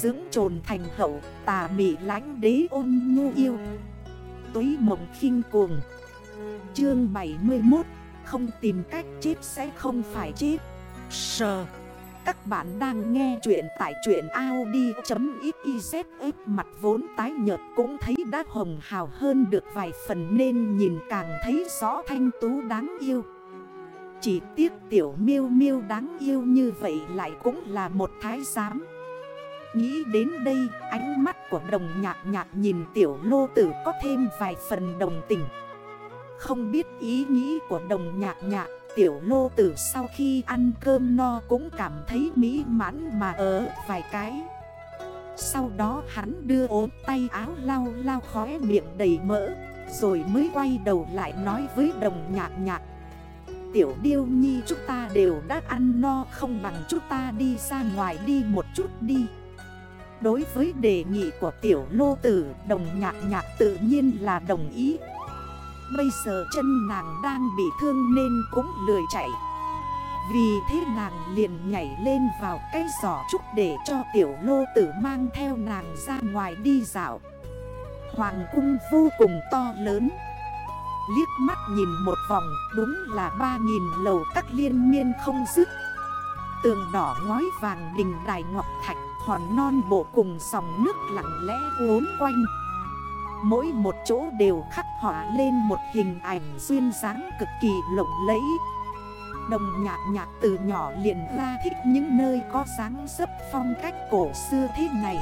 Dưỡng trồn thành hậu, tà mị lánh đế ôn nhu yêu. Túy mộng khinh cuồng. Chương 71 Không tìm cách chết sẽ không phải chết. Sờ. Các bạn đang nghe chuyện tại chuyện Audi.xyz Mặt vốn tái nhợt cũng thấy đã hồng hào hơn được vài phần Nên nhìn càng thấy rõ thanh tú đáng yêu. Chỉ tiếc tiểu miêu miêu đáng yêu như vậy lại cũng là một thái giám. Nghĩ đến đây, ánh mắt của đồng nhạc nhạc nhìn tiểu lô tử có thêm vài phần đồng tình. Không biết ý nghĩ của đồng nhạc nhạc, Tiểu lô tử sau khi ăn cơm no cũng cảm thấy mỹ mãn mà ở vài cái. Sau đó hắn đưa ốm tay áo lau lau khóe miệng đầy mỡ, Rồi mới quay đầu lại nói với đồng nhạc nhạc. Tiểu điêu nhi, chúng ta đều đã ăn no, không bằng chúng ta đi ra ngoài đi một chút đi. Đối với đề nghị của tiểu lô tử, Đồng nhạc nhạc tự nhiên là đồng ý. Bây giờ chân nàng đang bị thương nên cũng lười chạy. Vì thế nàng liền nhảy lên vào cái giỏ trúc để cho tiểu lô tử mang theo nàng ra ngoài đi dạo. Hoàng cung vô cùng to lớn. Liếc mắt nhìn một vòng, đúng là 3.000 lầu các liên miên không dứt. Tường đỏ ngói vàng đình đài ngọc thạch. Hòn non bộ cùng dòng nước lặng lẽ uốn quanh. Mỗi một chỗ đều khắc họa lên một hình ảnh duyên dáng cực kỳ lộng lẫy. Đồng nhạc nhạc từ nhỏ liền ra thích những nơi có dáng dấp phong cách cổ xưa thế này.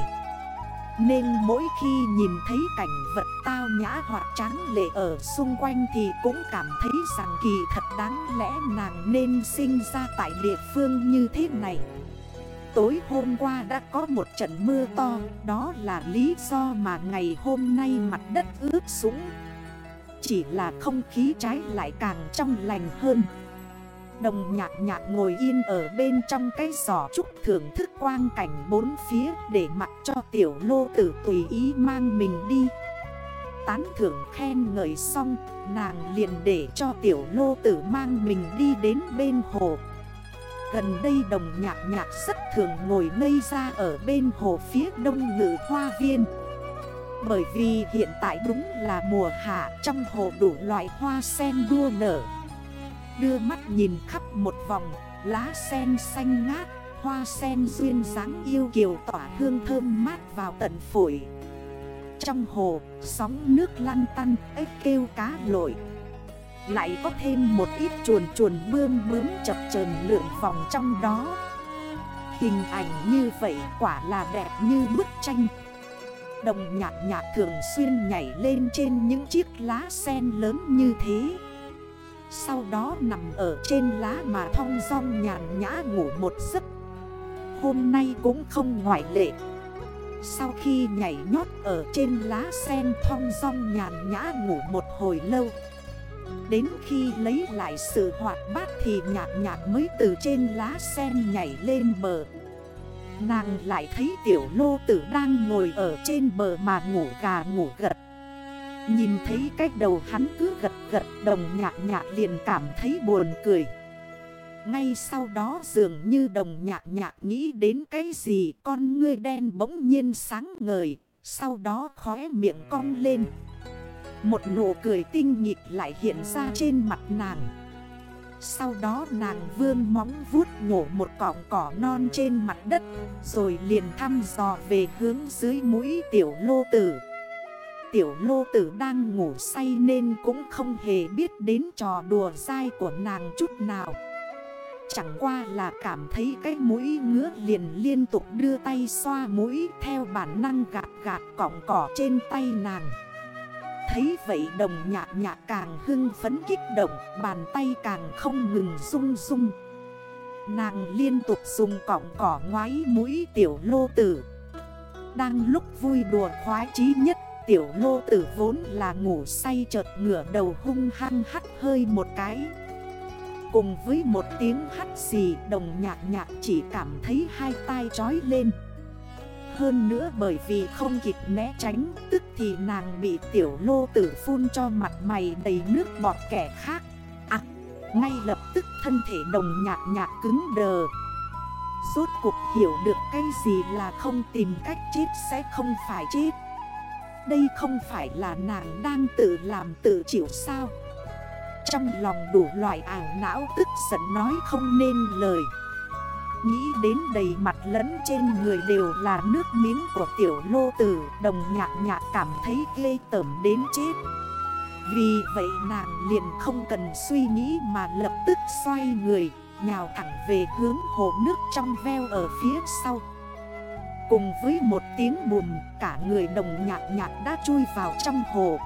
Nên mỗi khi nhìn thấy cảnh vật tao nhã hoặc tráng lệ ở xung quanh Thì cũng cảm thấy rằng kỳ thật đáng lẽ nàng nên sinh ra tại địa phương như thế này. Tối hôm qua đã có một trận mưa to, Đó là lý do mà ngày hôm nay mặt đất ướt sũng. Chỉ là không khí trái lại càng trong lành hơn. Đồng nhạc nhạc ngồi yên ở bên trong cái giỏ trúc thưởng thức quang cảnh bốn phía Để mặc cho tiểu lô tử tùy ý mang mình đi. Tán thưởng khen ngợi xong, Nàng liền để cho tiểu lô tử mang mình đi đến bên hồ. Gần đây đồng nhạc nhạc rất thường ngồi ngây ra ở bên hồ phía đông ngự hoa viên. Bởi vì hiện tại đúng là mùa hạ trong hồ đủ loại hoa sen đua nở. Đưa mắt nhìn khắp một vòng, lá sen xanh ngát Hoa sen duyên dáng yêu kiều tỏa hương thơm mát vào tận phổi. Trong hồ, sóng nước lăn tăn, ếch kêu cá lội lại có thêm một ít chuồn chuồn bươm bướm chập chờn lượn vòng trong đó. Hình ảnh như vậy quả là đẹp như bức tranh. Đồng nhạc nhạc thường xuyên nhảy lên trên những chiếc lá sen lớn như thế. Sau đó nằm ở trên lá mà thong rong nhàn nhã ngủ một giấc. Hôm nay cũng không ngoại lệ. Sau khi nhảy nhót ở trên lá sen thong rong nhàn nhã ngủ một hồi lâu Đến khi lấy lại sự hoạt bát thì nhạc nhạc mới từ trên lá sen nhảy lên bờ. Nàng lại thấy tiểu lô tử đang ngồi ở trên bờ mà ngủ gà ngủ gật. Nhìn thấy cái đầu hắn cứ gật gật đồng nhạc nhạc liền cảm thấy buồn cười. Ngay sau đó dường như đồng nhạc nhạc nghĩ đến cái gì, con ngươi đen bỗng nhiên sáng ngời, Sau đó khóe miệng cong lên một nụ cười tinh nhịp lại hiện ra trên mặt nàng. Sau đó nàng vươn móng vuốt nhổ một cọng cỏ non trên mặt đất, Rồi liền thăm dò về hướng dưới mũi tiểu lô tử. Tiểu lô tử đang ngủ say nên cũng không hề biết đến trò đùa dai của nàng chút nào. Chẳng qua là cảm thấy cái mũi ngứa liền liên tục đưa tay xoa mũi theo bản năng gạt gạt cọng cỏ trên tay nàng. Thấy vậy đồng nhạc nhạc càng hưng phấn kích động, Bàn tay càng không ngừng rung rung. Nàng liên tục dùng cọng cỏ ngoái mũi tiểu lô tử. Đang lúc vui đùa khoái chí nhất, Tiểu lô tử vốn là ngủ say chợt ngửa đầu hung hăng hắt hơi một cái. Cùng với một tiếng hắt xì, đồng nhạc nhạc chỉ cảm thấy hai tai trói lên hơn nữa bởi vì không kịp né tránh, Tức thì nàng bị tiểu lô tử phun cho mặt mày đầy nước bọt kẻ khác. À ngay lập tức thân thể đồng nhạc nhạc cứng đờ. Rốt cuộc hiểu được cái gì là không tìm cách chết sẽ không phải chết. Đây không phải là nàng đang tự làm tự chịu sao? Trong lòng đủ loại ảo não tức giận nói không nên lời. Nghĩ đến đầy mặt lẫn trên người đều là nước miếng của tiểu lô tử, Đồng nhạc nhạc cảm thấy ghê tởm đến chết. Vì vậy nàng liền không cần suy nghĩ mà lập tức xoay người, Nhào thẳng về hướng hồ nước trong veo ở phía sau. Cùng với một tiếng bùm, Cả người đồng nhạc nhạc đã chui vào trong hồ.